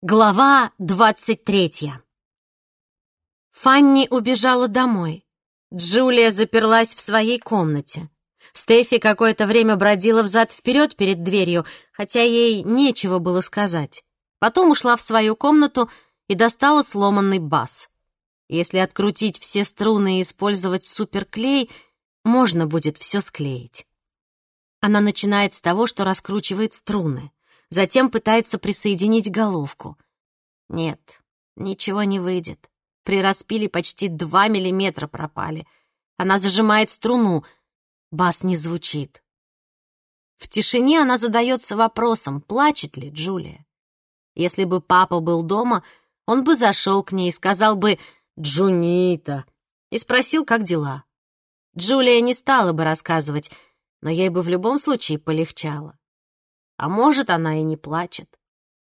Глава двадцать третья Фанни убежала домой. Джулия заперлась в своей комнате. Стефи какое-то время бродила взад-вперед перед дверью, хотя ей нечего было сказать. Потом ушла в свою комнату и достала сломанный бас. Если открутить все струны и использовать суперклей, можно будет все склеить. Она начинает с того, что раскручивает струны. Затем пытается присоединить головку. Нет, ничего не выйдет. При распиле почти два миллиметра пропали. Она зажимает струну. Бас не звучит. В тишине она задается вопросом, плачет ли Джулия. Если бы папа был дома, он бы зашел к ней и сказал бы «Джунита» и спросил, как дела. Джулия не стала бы рассказывать, но ей бы в любом случае полегчало. А может, она и не плачет.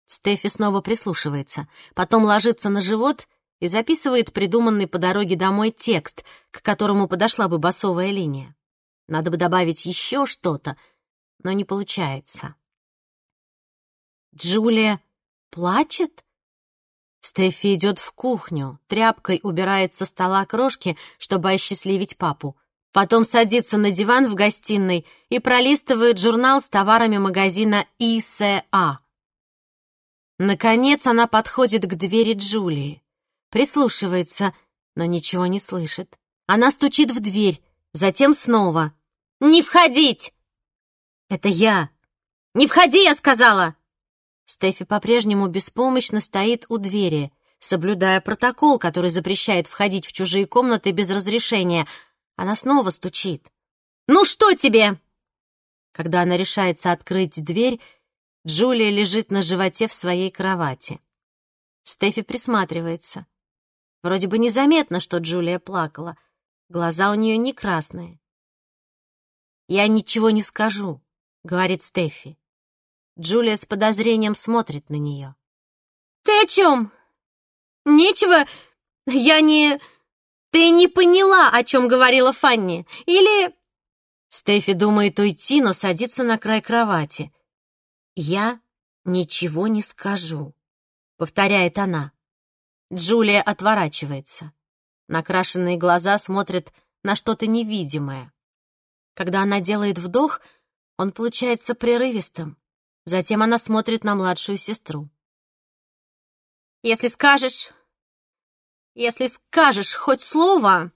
Стефи снова прислушивается, потом ложится на живот и записывает придуманный по дороге домой текст, к которому подошла бы басовая линия. Надо бы добавить еще что-то, но не получается. Джулия плачет? Стефи идет в кухню, тряпкой убирает со стола крошки, чтобы осчастливить папу. Потом садится на диван в гостиной и пролистывает журнал с товарами магазина ИСА. Наконец она подходит к двери Джулии. Прислушивается, но ничего не слышит. Она стучит в дверь, затем снова. «Не входить!» «Это я!» «Не входи, я сказала!» Стефи по-прежнему беспомощно стоит у двери, соблюдая протокол, который запрещает входить в чужие комнаты без разрешения — она снова стучит. «Ну что тебе?» Когда она решается открыть дверь, Джулия лежит на животе в своей кровати. Стефи присматривается. Вроде бы незаметно, что Джулия плакала. Глаза у нее не красные. «Я ничего не скажу», — говорит Стефи. Джулия с подозрением смотрит на нее. «Ты о чем? Нечего. Я не...» Ты не поняла, о чем говорила Фанни? Или...» Стефи думает уйти, но садится на край кровати. «Я ничего не скажу», — повторяет она. Джулия отворачивается. Накрашенные глаза смотрят на что-то невидимое. Когда она делает вдох, он получается прерывистым. Затем она смотрит на младшую сестру. «Если скажешь, если скажешь хоть слово...»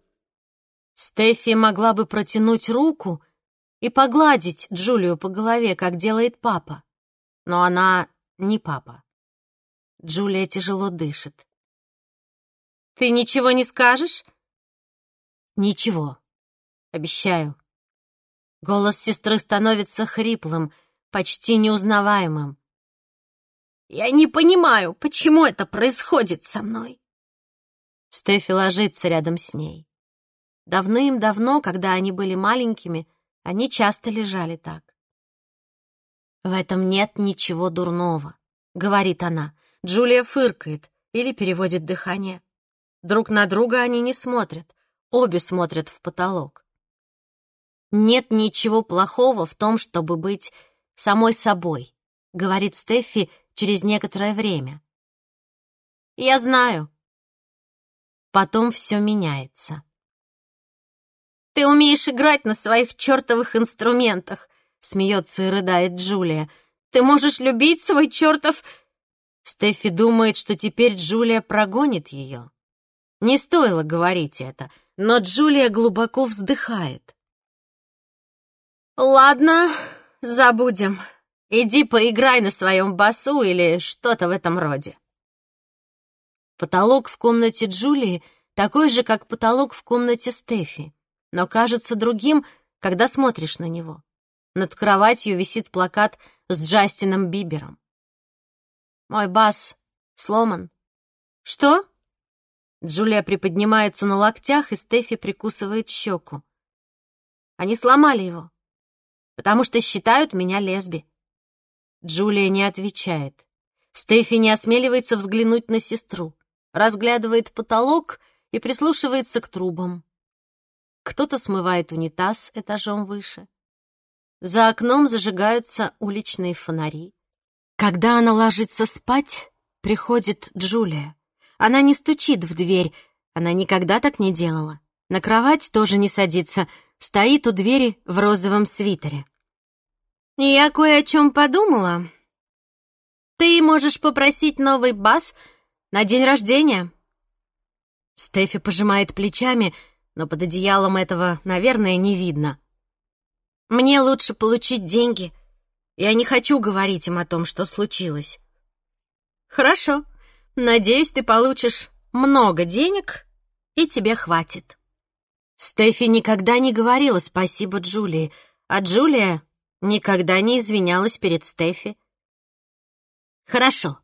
Стефи могла бы протянуть руку и погладить Джулию по голове, как делает папа. Но она не папа. Джулия тяжело дышит. «Ты ничего не скажешь?» «Ничего. Обещаю». Голос сестры становится хриплым, почти неузнаваемым. «Я не понимаю, почему это происходит со мной?» Стефи ложится рядом с ней. Давным-давно, когда они были маленькими, они часто лежали так. «В этом нет ничего дурного», — говорит она. Джулия фыркает или переводит дыхание. Друг на друга они не смотрят, обе смотрят в потолок. «Нет ничего плохого в том, чтобы быть самой собой», — говорит Стефи через некоторое время. «Я знаю», Потом все меняется. «Ты умеешь играть на своих чертовых инструментах!» — смеется и рыдает Джулия. «Ты можешь любить свой чертов...» Стефи думает, что теперь Джулия прогонит ее. Не стоило говорить это, но Джулия глубоко вздыхает. «Ладно, забудем. Иди поиграй на своем басу или что-то в этом роде». Потолок в комнате Джулии такой же, как потолок в комнате Стефи, но кажется другим, когда смотришь на него. Над кроватью висит плакат с Джастином Бибером. «Мой бас сломан». «Что?» Джулия приподнимается на локтях, и Стефи прикусывает щеку. «Они сломали его, потому что считают меня лесби». Джулия не отвечает. Стефи не осмеливается взглянуть на сестру разглядывает потолок и прислушивается к трубам. Кто-то смывает унитаз этажом выше. За окном зажигаются уличные фонари. Когда она ложится спать, приходит Джулия. Она не стучит в дверь, она никогда так не делала. На кровать тоже не садится, стоит у двери в розовом свитере. «Я кое о чем подумала. Ты можешь попросить новый бас на день рождения». Стефи пожимает плечами, но под одеялом этого, наверное, не видно. «Мне лучше получить деньги. Я не хочу говорить им о том, что случилось». «Хорошо. Надеюсь, ты получишь много денег, и тебе хватит». Стефи никогда не говорила спасибо Джулии, а Джулия никогда не извинялась перед Стефи. «Хорошо.